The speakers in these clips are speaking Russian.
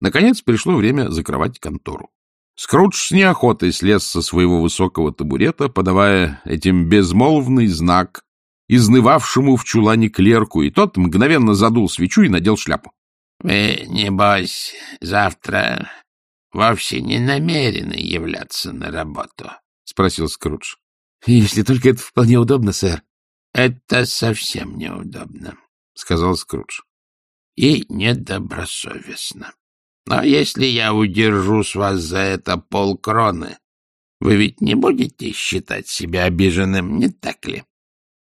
Наконец пришло время закрывать контору. Скрудж с неохотой слез со своего высокого табурета, подавая этим безмолвный знак изнывавшему в чулане клерку, и тот мгновенно задул свечу и надел шляпу. — Вы, небось, завтра вовсе не намерены являться на работу? — спросил Скрудж. — Если только это вполне удобно, сэр. — Это совсем неудобно, — сказал Скрудж. — И недобросовестно. Но если я удержу с вас за это полкроны, вы ведь не будете считать себя обиженным, не так ли?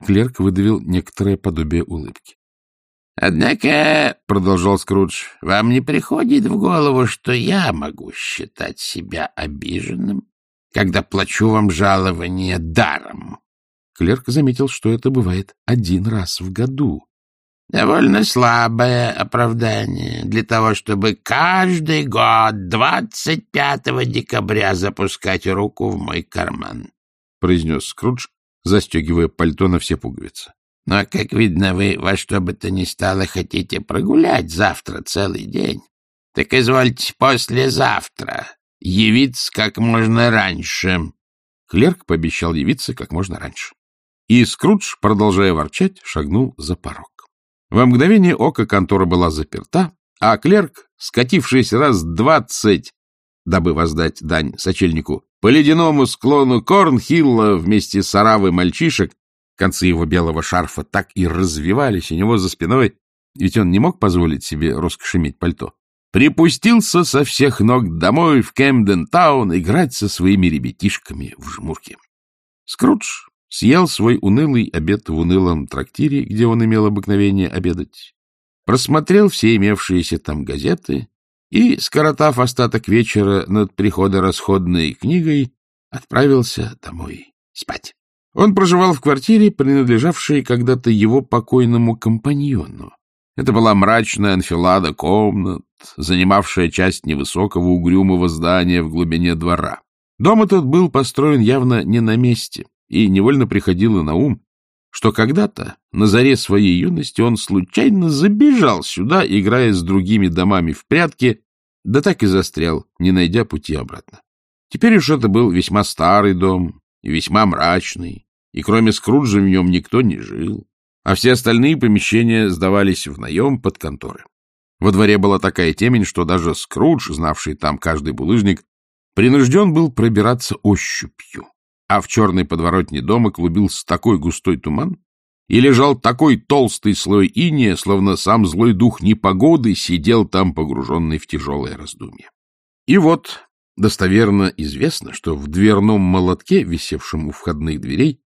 Клерк выдавил некоторое подобие улыбки. — Однако, — продолжал Скрудж, — вам не приходит в голову, что я могу считать себя обиженным, когда плачу вам жалование даром? Клерк заметил, что это бывает один раз в году. Довольно слабое оправдание для того, чтобы каждый год 25 декабря запускать руку в мой карман, — произнес Скрудж, застегивая пальто на все пуговицы. — Но, как видно, вы во что бы то ни стало хотите прогулять завтра целый день. Так извольте послезавтра явиться как можно раньше. Клерк пообещал явиться как можно раньше. И Скрудж, продолжая ворчать, шагнул за порог. Во мгновение ока контора была заперта, а клерк, скатившись раз двадцать, дабы воздать дань сочельнику, по ледяному склону Корнхилла вместе с оравой мальчишек, концы его белого шарфа так и развивались у него за спиной, ведь он не мог позволить себе роскошь иметь пальто, припустился со всех ног домой в Кэмден-таун играть со своими ребятишками в жмурке. Скрудж съел свой унылый обед в унылом трактире, где он имел обыкновение обедать, просмотрел все имевшиеся там газеты и, скоротав остаток вечера над приходорасходной книгой, отправился домой спать. Он проживал в квартире, принадлежавшей когда-то его покойному компаньону. Это была мрачная анфилада комнат, занимавшая часть невысокого угрюмого здания в глубине двора. Дом этот был построен явно не на месте, и невольно приходило на ум, что когда-то, на заре своей юности, он случайно забежал сюда, играя с другими домами в прятки, да так и застрял, не найдя пути обратно. Теперь уж это был весьма старый дом и весьма мрачный, и кроме Скруджа в нем никто не жил, а все остальные помещения сдавались в наем под конторы. Во дворе была такая темень, что даже Скрудж, знавший там каждый булыжник, принужден был пробираться ощупью а в черной подворотне дома клубился такой густой туман, и лежал такой толстый слой иния, словно сам злой дух непогоды сидел там, погруженный в тяжелое раздумье. И вот достоверно известно, что в дверном молотке, висевшем у входных дверей,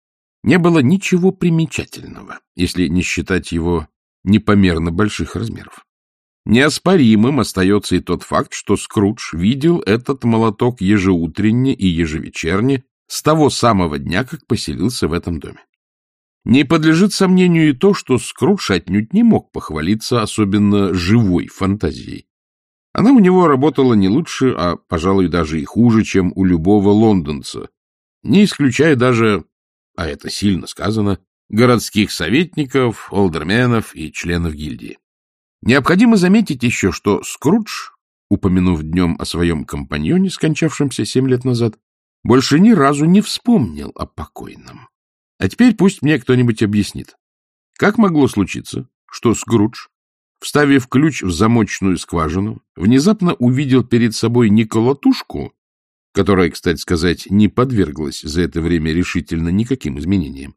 не было ничего примечательного, если не считать его непомерно больших размеров. Неоспоримым остается и тот факт, что Скрудж видел этот молоток ежеутренне и ежевечерне с того самого дня, как поселился в этом доме. Не подлежит сомнению и то, что Скрудж отнюдь не мог похвалиться особенно живой фантазией. Она у него работала не лучше, а, пожалуй, даже и хуже, чем у любого лондонца, не исключая даже, а это сильно сказано, городских советников, олдерменов и членов гильдии. Необходимо заметить еще, что Скрудж, упомянув днем о своем компаньоне, скончавшемся семь лет назад, больше ни разу не вспомнил о покойном. А теперь пусть мне кто-нибудь объяснит, как могло случиться, что Скрудж, вставив ключ в замочную скважину, внезапно увидел перед собой не колотушку, которая, кстати сказать, не подверглась за это время решительно никаким изменениям,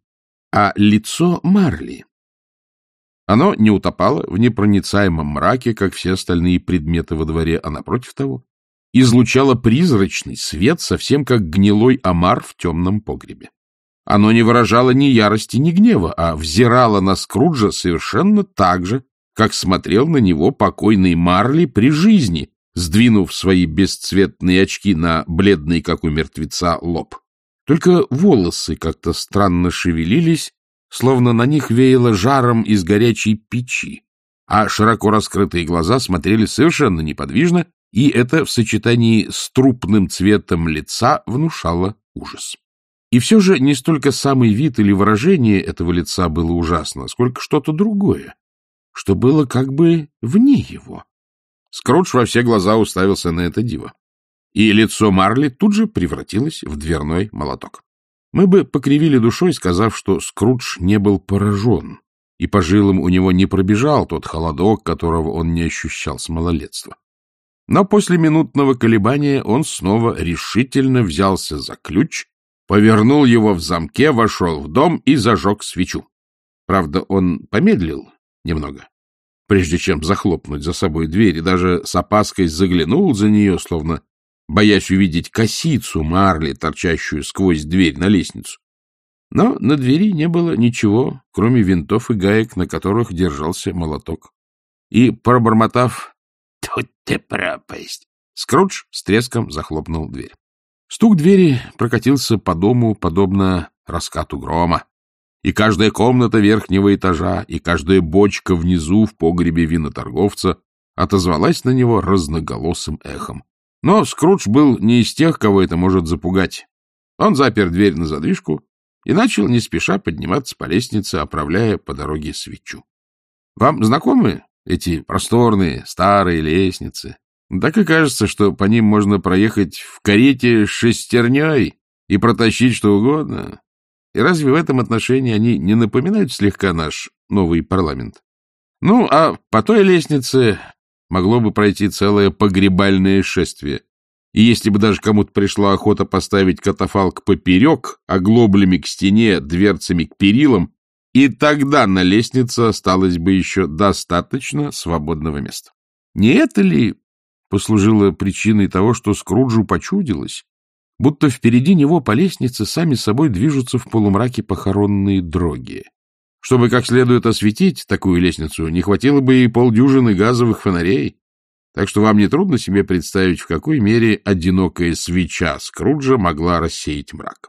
а лицо Марли. Оно не утопало в непроницаемом мраке, как все остальные предметы во дворе, а напротив того, излучало призрачный свет, совсем как гнилой омар в темном погребе. Оно не выражало ни ярости, ни гнева, а взирало на Скруджа совершенно так же, как смотрел на него покойный Марли при жизни, сдвинув свои бесцветные очки на бледный, как у мертвеца, лоб. Только волосы как-то странно шевелились, словно на них веяло жаром из горячей печи, а широко раскрытые глаза смотрели совершенно неподвижно и это в сочетании с трупным цветом лица внушало ужас. И все же не столько самый вид или выражение этого лица было ужасно, сколько что-то другое, что было как бы вне его. Скрудж во все глаза уставился на это диво. И лицо Марли тут же превратилось в дверной молоток. Мы бы покривили душой, сказав, что Скрудж не был поражен, и по жилам у него не пробежал тот холодок, которого он не ощущал с малолетства. Но после минутного колебания он снова решительно взялся за ключ, повернул его в замке, вошел в дом и зажег свечу. Правда, он помедлил немного, прежде чем захлопнуть за собой дверь, и даже с опаской заглянул за нее, словно боясь увидеть косицу Марли, торчащую сквозь дверь на лестницу. Но на двери не было ничего, кроме винтов и гаек, на которых держался молоток. И, пробормотав Тут ты пропасть. Скрудж с треском захлопнул дверь. Стук двери прокатился по дому, подобно раскату грома. И каждая комната верхнего этажа, и каждая бочка внизу в погребе виноторговца отозвалась на него разноголосым эхом. Но Скрудж был не из тех, кого это может запугать. Он запер дверь на задвижку и начал не спеша подниматься по лестнице, оправляя по дороге свечу. — Вам знакомы эти просторные старые лестницы. Так и кажется, что по ним можно проехать в карете с шестерней и протащить что угодно. И разве в этом отношении они не напоминают слегка наш новый парламент? Ну, а по той лестнице могло бы пройти целое погребальное шествие. И если бы даже кому-то пришла охота поставить катафалк поперек, оглоблями к стене, дверцами к перилам, и тогда на лестнице осталось бы еще достаточно свободного места. Не это ли послужило причиной того, что Скруджу почудилось, будто впереди него по лестнице сами собой движутся в полумраке похоронные дроги? Чтобы как следует осветить такую лестницу, не хватило бы и полдюжины газовых фонарей. Так что вам нетрудно себе представить, в какой мере одинокая свеча Скруджа могла рассеять мрак.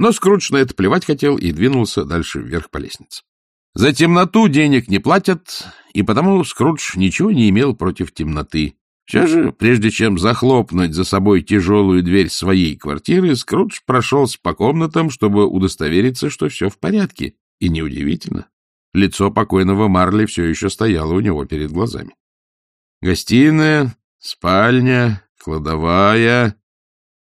Но Скрудж на это плевать хотел и двинулся дальше вверх по лестнице. За темноту денег не платят, и потому Скрудж ничего не имел против темноты. Все же, прежде чем захлопнуть за собой тяжелую дверь своей квартиры, Скрудж прошелся по комнатам, чтобы удостовериться, что все в порядке. И неудивительно. Лицо покойного Марли все еще стояло у него перед глазами. Гостиная, спальня, кладовая.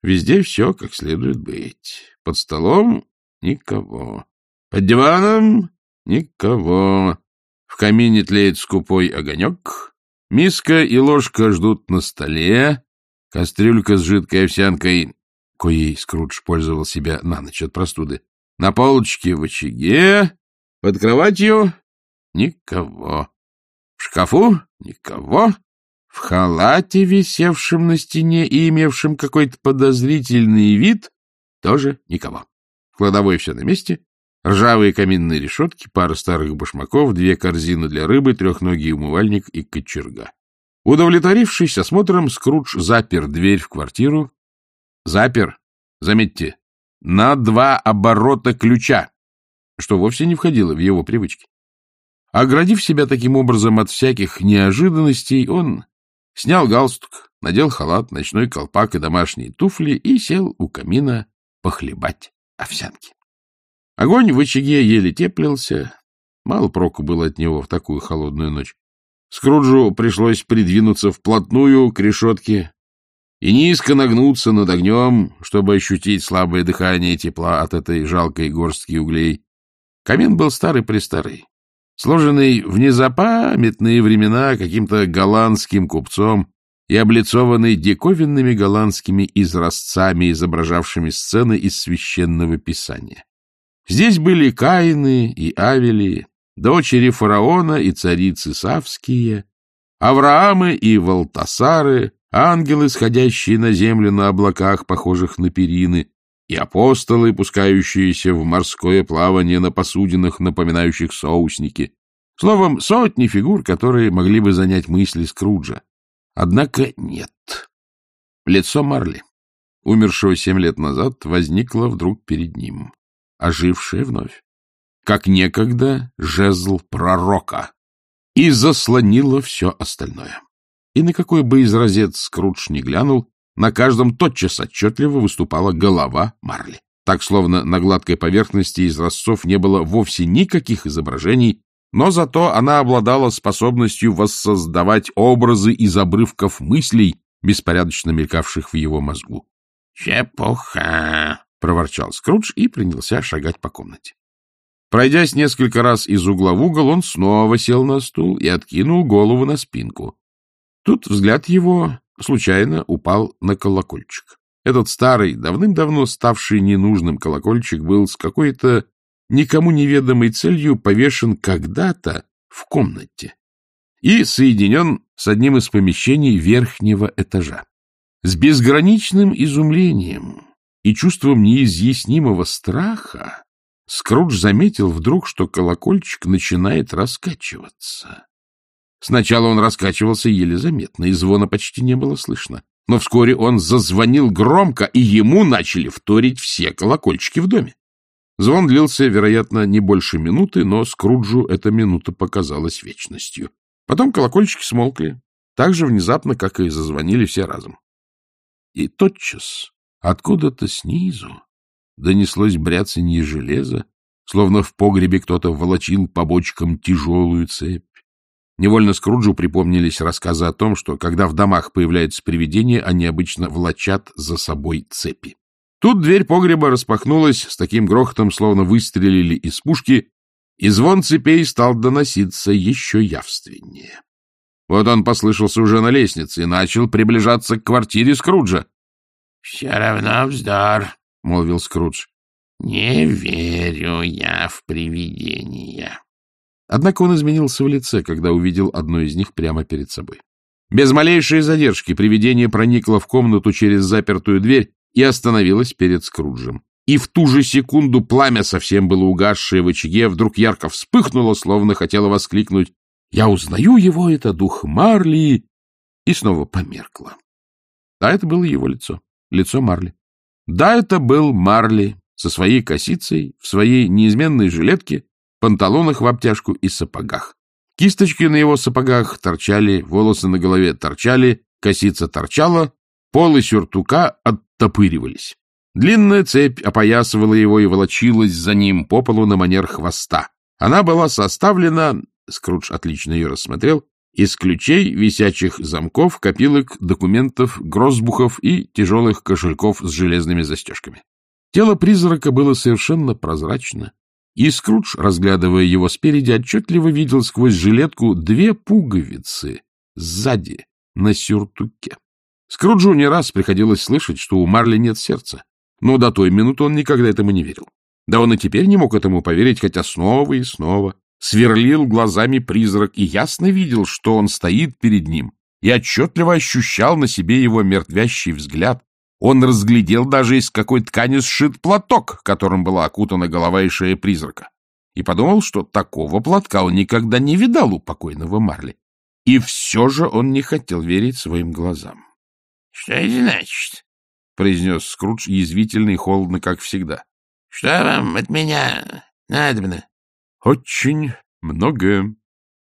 Везде все как следует быть. Под столом — никого. Под диваном — никого. В камине тлеет скупой огонек. Миска и ложка ждут на столе. Кастрюлька с жидкой овсянкой, коей Скрудж пользовал себя на ночь от простуды. На полочке в очаге. Под кроватью — никого. В шкафу — никого. В халате, висевшем на стене и имевшем какой-то подозрительный вид, тоже никого. В кладовой все на месте. Ржавые каминные решетки, пара старых башмаков, две корзины для рыбы, трехногий умывальник и кочерга. Удовлетворившись осмотром, Скрудж запер дверь в квартиру. Запер, заметьте, на два оборота ключа, что вовсе не входило в его привычки. Оградив себя таким образом от всяких неожиданностей, он снял галстук, надел халат, ночной колпак и домашние туфли и сел у камина похлебать овсянки. Огонь в очаге еле теплился. Мало проку было от него в такую холодную ночь. Скруджу пришлось придвинуться вплотную к решетке и низко нагнуться над огнем, чтобы ощутить слабое дыхание тепла от этой жалкой горстки углей. Камин был старый-престарый, сложенный в незапамятные времена каким-то голландским купцом и облицованный диковинными голландскими изразцами, изображавшими сцены из священного писания. Здесь были Каины и Авели, дочери фараона и царицы Савские, Авраамы и Валтасары, ангелы, сходящие на землю на облаках, похожих на перины, и апостолы, пускающиеся в морское плавание на посудинах, напоминающих соусники. Словом, сотни фигур, которые могли бы занять мысли Скруджа. Однако нет. Лицо Марли, умершего семь лет назад, возникло вдруг перед ним, ожившее вновь, как некогда жезл пророка, и заслонило все остальное. И на какой бы изразец Скрудж не глянул, на каждом тотчас отчетливо выступала голова Марли. Так, словно на гладкой поверхности изразцов не было вовсе никаких изображений, но зато она обладала способностью воссоздавать образы из обрывков мыслей, беспорядочно мелькавших в его мозгу. «Чепуха!» — проворчал Скрудж и принялся шагать по комнате. Пройдясь несколько раз из угла в угол, он снова сел на стул и откинул голову на спинку. Тут взгляд его случайно упал на колокольчик. Этот старый, давным-давно ставший ненужным колокольчик был с какой-то никому неведомой целью повешен когда-то в комнате и соединен с одним из помещений верхнего этажа. С безграничным изумлением и чувством неизъяснимого страха Скрудж заметил вдруг, что колокольчик начинает раскачиваться. Сначала он раскачивался еле заметно, и звона почти не было слышно. Но вскоре он зазвонил громко, и ему начали вторить все колокольчики в доме. Звон длился, вероятно, не больше минуты, но Скруджу эта минута показалась вечностью. Потом колокольчики смолкли, так же внезапно, как и зазвонили все разом. И тотчас, откуда-то снизу, донеслось бряцанье железа, словно в погребе кто-то волочил по бочкам тяжелую цепь. Невольно Скруджу припомнились рассказы о том, что, когда в домах появляются привидения, они обычно влачат за собой цепи. Тут дверь погреба распахнулась с таким грохотом, словно выстрелили из пушки, и звон цепей стал доноситься еще явственнее. Вот он послышался уже на лестнице и начал приближаться к квартире Скруджа. — Все равно вздор, — молвил Скрудж. — Не верю я в привидения. Однако он изменился в лице, когда увидел одно из них прямо перед собой. Без малейшей задержки привидение проникло в комнату через запертую дверь и остановилось перед Скруджем. И в ту же секунду пламя, совсем было угасшее в очаге, вдруг ярко вспыхнуло, словно хотело воскликнуть «Я узнаю его, это дух Марли!» и снова померкло. А это было его лицо, лицо Марли. Да, это был Марли со своей косицей, в своей неизменной жилетке, панталонах в обтяжку и сапогах. Кисточки на его сапогах торчали, волосы на голове торчали, косица торчала, полы сюртука оттопыривались. Длинная цепь опоясывала его и волочилась за ним по полу на манер хвоста. Она была составлена, Скрудж отлично ее рассмотрел, из ключей, висячих замков, копилок, документов, грозбухов и тяжелых кошельков с железными застежками. Тело призрака было совершенно прозрачно, и Скрудж, разглядывая его спереди, отчетливо видел сквозь жилетку две пуговицы сзади на сюртуке. Скруджу не раз приходилось слышать, что у Марли нет сердца, но до той минуты он никогда этому не верил. Да он и теперь не мог этому поверить, хотя снова и снова сверлил глазами призрак и ясно видел, что он стоит перед ним, и отчетливо ощущал на себе его мертвящий взгляд. Он разглядел даже из какой ткани сшит платок, которым была окутана голова и шея призрака, и подумал, что такого платка он никогда не видал у покойного Марли. И все же он не хотел верить своим глазам. — Что это значит? — произнес Скрудж язвительно и холодно, как всегда. — Что вам от меня надобно? — Очень многое.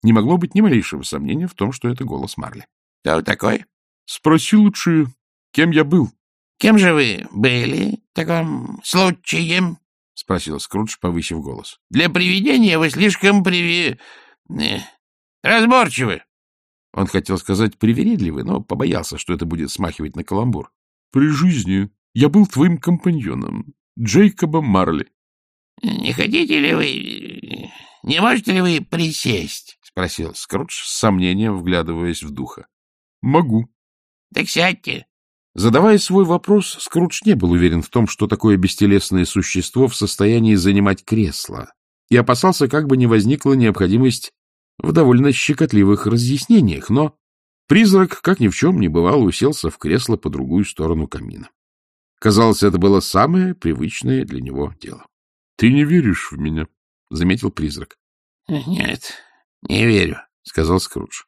Не могло быть ни малейшего сомнения в том, что это голос Марли. — Кто такой? — Спроси лучше, кем я был. — Кем же вы были в таком случае? — спросил Скрудж, повысив голос. — Для привидения вы слишком приви... Э, разборчивы. Он хотел сказать привередливый, но побоялся, что это будет смахивать на каламбур. — При жизни я был твоим компаньоном, Джейкобом Марли. — Не хотите ли вы... Не можете ли вы присесть? — спросил Скрудж с сомнением, вглядываясь в духа. — Могу. — Так сядьте. Задавая свой вопрос, Скрудж не был уверен в том, что такое бестелесное существо в состоянии занимать кресло, и опасался, как бы не возникла необходимость в довольно щекотливых разъяснениях, но призрак, как ни в чем не бывало, уселся в кресло по другую сторону камина. Казалось, это было самое привычное для него дело. — Ты не веришь в меня? — заметил призрак. — Нет, не верю, — сказал Скрудж. —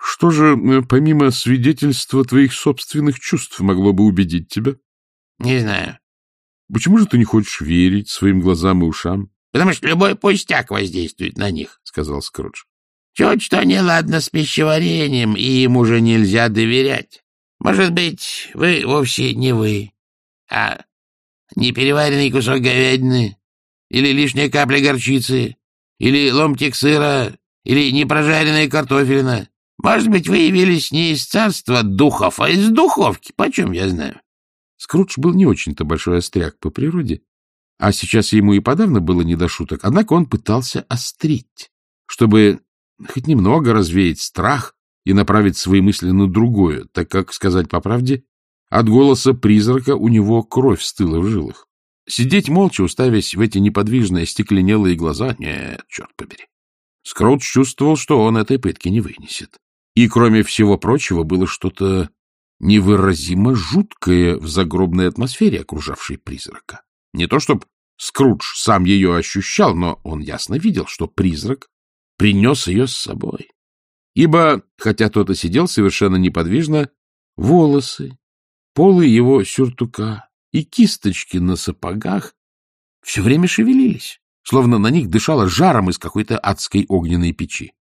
Что же, э, помимо свидетельства твоих собственных чувств, могло бы убедить тебя? — Не знаю. — Почему же ты не хочешь верить своим глазам и ушам? — Потому что любой пустяк воздействует на них, — сказал Скрудж. — Чуть что неладно с пищеварением, и им уже нельзя доверять. Может быть, вы вовсе не вы, а непереваренный кусок говядины или лишняя капля горчицы, Или ломтик сыра? Или непрожаренная картофелина? Может быть, вы явились не из царства духов, а из духовки? Почем я знаю? Скрудж был не очень-то большой остряк по природе, а сейчас ему и подавно было не до шуток. Однако он пытался острить, чтобы хоть немного развеять страх и направить свои мысли на другое, так как, сказать по правде, от голоса призрака у него кровь стыла в жилах. Сидеть молча, уставясь в эти неподвижные стекленелые глаза, нет, черт побери. Скроудж чувствовал, что он этой пытки не вынесет. И, кроме всего прочего, было что-то невыразимо жуткое в загробной атмосфере, окружавшей призрака. Не то чтобы Скрудж сам ее ощущал, но он ясно видел, что призрак принес ее с собой. Ибо, хотя тот и сидел совершенно неподвижно, волосы, полы его сюртука и кисточки на сапогах все время шевелились, словно на них дышало жаром из какой-то адской огненной печи. —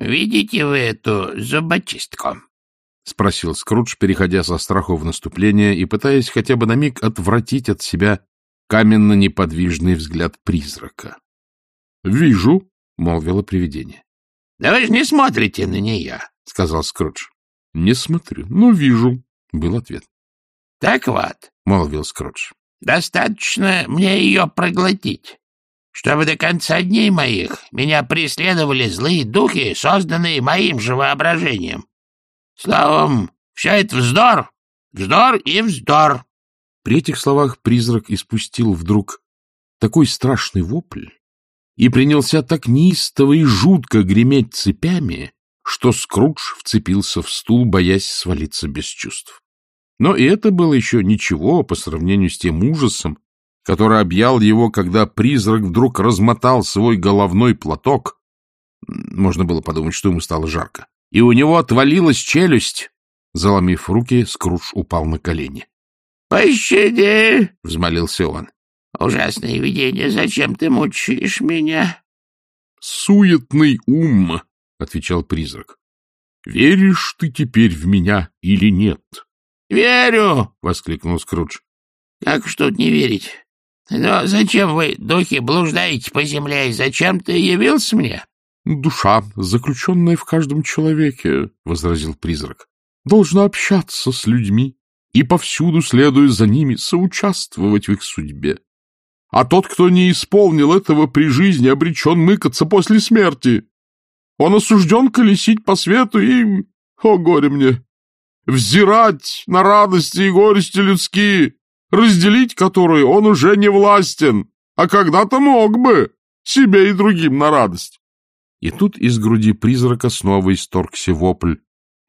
Видите вы эту зубочистку? — спросил Скрудж, переходя со страху в наступление и пытаясь хотя бы на миг отвратить от себя каменно-неподвижный взгляд призрака. — Вижу, — молвило привидение. — Да вы же не смотрите на нее, — сказал Скрудж. — Не смотрю, но вижу, — был ответ. — Так вот, — молвил Скрудж, — достаточно мне ее проглотить, чтобы до конца дней моих меня преследовали злые духи, созданные моим же воображением. Словом, все это вздор, вздор и вздор. При этих словах призрак испустил вдруг такой страшный вопль и принялся так неистово и жутко греметь цепями, что Скрудж вцепился в стул, боясь свалиться без чувств. Но и это было еще ничего по сравнению с тем ужасом, который объял его, когда призрак вдруг размотал свой головной платок. Можно было подумать, что ему стало жарко. И у него отвалилась челюсть. Заломив руки, Скрудж упал на колени. «Пощади!» — взмолился он. «Ужасное видение, зачем ты мучишь меня?» «Суетный ум!» — отвечал призрак. «Веришь ты теперь в меня или нет?» «Верю!» — воскликнул Скрудж. «Как ж тут не верить? Но зачем вы, духи, блуждаете по земле, и зачем ты явился мне?» «Душа, заключенная в каждом человеке», — возразил призрак, — «должна общаться с людьми и повсюду, следуя за ними, соучаствовать в их судьбе. А тот, кто не исполнил этого при жизни, обречен мыкаться после смерти. Он осужден колесить по свету и, о горе мне, взирать на радости и горести людские, разделить которые он уже не властен, а когда-то мог бы, себе и другим на радость. И тут из груди призрака снова исторгся вопль,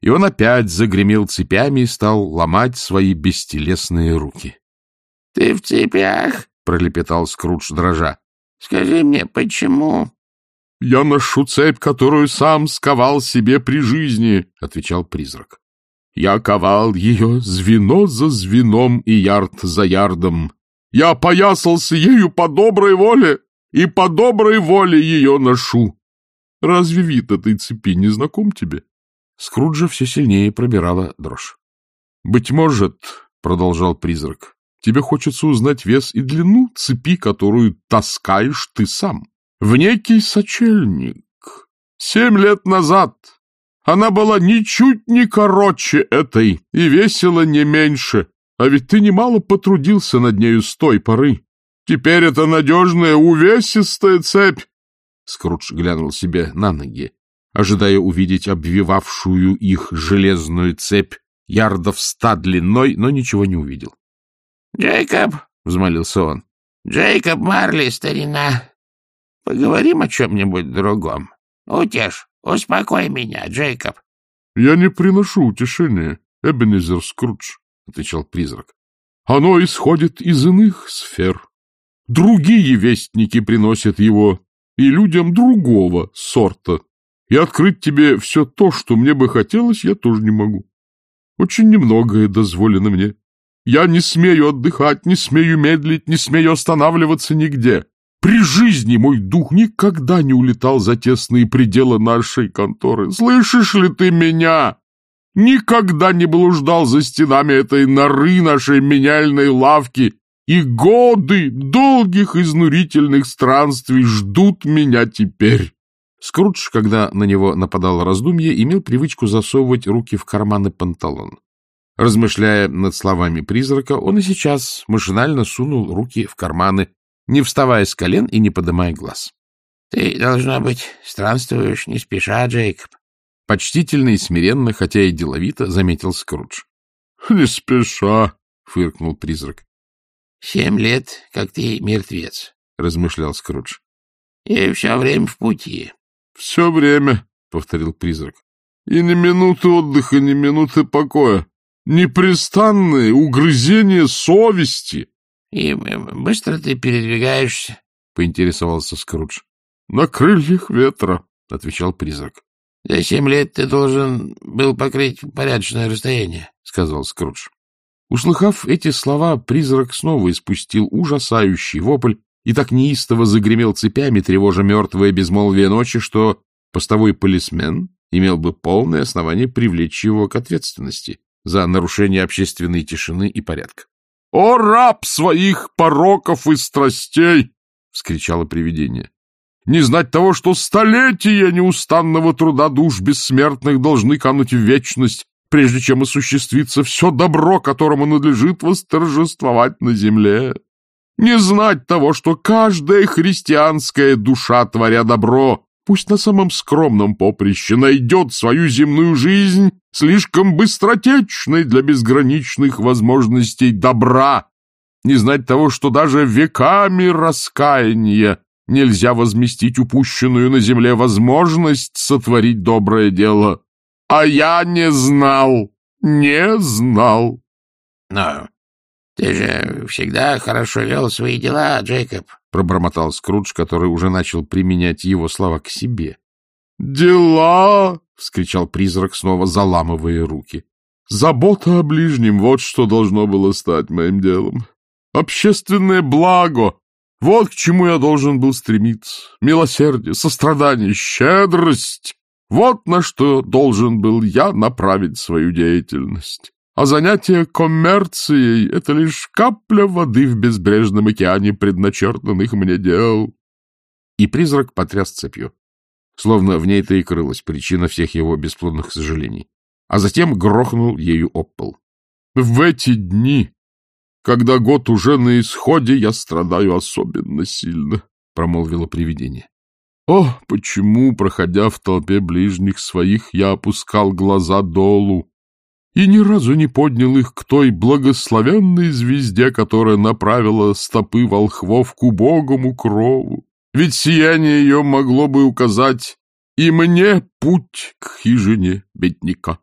и он опять загремел цепями и стал ломать свои бестелесные руки. — Ты в цепях? — пролепетал Скрудж, дрожа. — Скажи мне, почему? — Я ношу цепь, которую сам сковал себе при жизни, — отвечал призрак. Я ковал ее звено за звеном и ярд за ярдом. Я опоясался ею по доброй воле, и по доброй воле ее ношу. Разве вид этой цепи не знаком тебе? Скруджа все сильнее пробирала дрожь. — Быть может, — продолжал призрак, — тебе хочется узнать вес и длину цепи, которую таскаешь ты сам. В некий сочельник. Семь лет назад она была ничуть не короче этой и весила не меньше, а ведь ты немало потрудился над нею с той поры. Теперь это надежная увесистая цепь. Скрудж глянул себе на ноги ожидая увидеть обвивавшую их железную цепь ярдов ста длиной, но ничего не увидел. — Джейкоб, — взмолился он, — Джейкоб Марли, старина, поговорим о чем-нибудь другом. Утешь, успокой меня, Джейкоб. — Я не приношу утешения, Эбенезер Скрудж, — отвечал призрак. — Оно исходит из иных сфер. Другие вестники приносят его, и людям другого сорта. И открыть тебе все то, что мне бы хотелось, я тоже не могу. Очень немногое дозволено мне. Я не смею отдыхать, не смею медлить, не смею останавливаться нигде. При жизни мой дух никогда не улетал за тесные пределы нашей конторы. Слышишь ли ты меня? Никогда не блуждал за стенами этой норы нашей меняльной лавки и годы долгих изнурительных странствий ждут меня теперь. Скрудж, когда на него нападало раздумье, имел привычку засовывать руки в карманы панталон. Размышляя над словами призрака, он и сейчас машинально сунул руки в карманы, не вставая с колен и не поднимая глаз. — Ты, должно быть, странствуешь не спеша, Джейкоб. Почтительно и смиренно, хотя и деловито, заметил Скрудж. — Не спеша, — фыркнул призрак. — Семь лет, как ты мертвец, — размышлял Скрудж. — И все время в пути. — Все время, — повторил призрак. — И ни минуты отдыха, ни минуты покоя. Непрестанное угрызение совести. — И быстро ты передвигаешься? — поинтересовался Скрудж. — На крыльях ветра, — отвечал призрак. — За семь лет ты должен был покрыть порядочное расстояние, — сказал Скрудж. Услыхав эти слова, призрак снова испустил ужасающий вопль и так неистово загремел цепями, тревожа мертвое безмолвие ночи, что постовой полисмен имел бы полное основание привлечь его к ответственности за нарушение общественной тишины и порядка. — О, раб своих пороков и страстей! — вскричало привидение. — Не знать того, что столетия неустанного труда душ бессмертных должны кануть в вечность, прежде чем осуществится все добро, которому надлежит восторжествовать на земле не знать того, что каждая христианская душа, творя добро, пусть на самом скромном поприще, найдет свою земную жизнь слишком быстротечной для безграничных возможностей добра, не знать того, что даже веками раскаяния нельзя возместить упущенную на земле возможность сотворить доброе дело. А я не знал, не знал. Но ты же всегда хорошо вел свои дела, Джейкоб, — пробормотал Скрудж, который уже начал применять его слова к себе. — Дела! — вскричал призрак, снова заламывая руки. — Забота о ближнем — вот что должно было стать моим делом. Общественное благо — вот к чему я должен был стремиться. Милосердие, сострадание, щедрость — вот на что должен был я направить свою деятельность а занятие коммерцией — это лишь капля воды в безбрежном океане предначертанных мне дел. И призрак потряс цепью, словно в ней-то и крылась причина всех его бесплодных сожалений, а затем грохнул ею об пол. В эти дни, когда год уже на исходе, я страдаю особенно сильно, — промолвило привидение. О, почему, проходя в толпе ближних своих, я опускал глаза долу, и ни разу не поднял их к той благословенной звезде, которая направила стопы волхвов к убогому крову. Ведь сияние ее могло бы указать и мне путь к хижине бедняка.